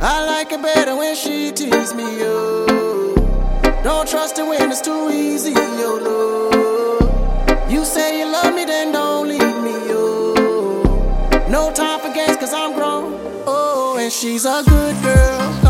I like it better when she tease me, yo. Don't trust her when it's too easy, yo, Lord. You say you love me, then don't leave me, yo. No time for games, cause I'm grown. Oh, and she's a good girl,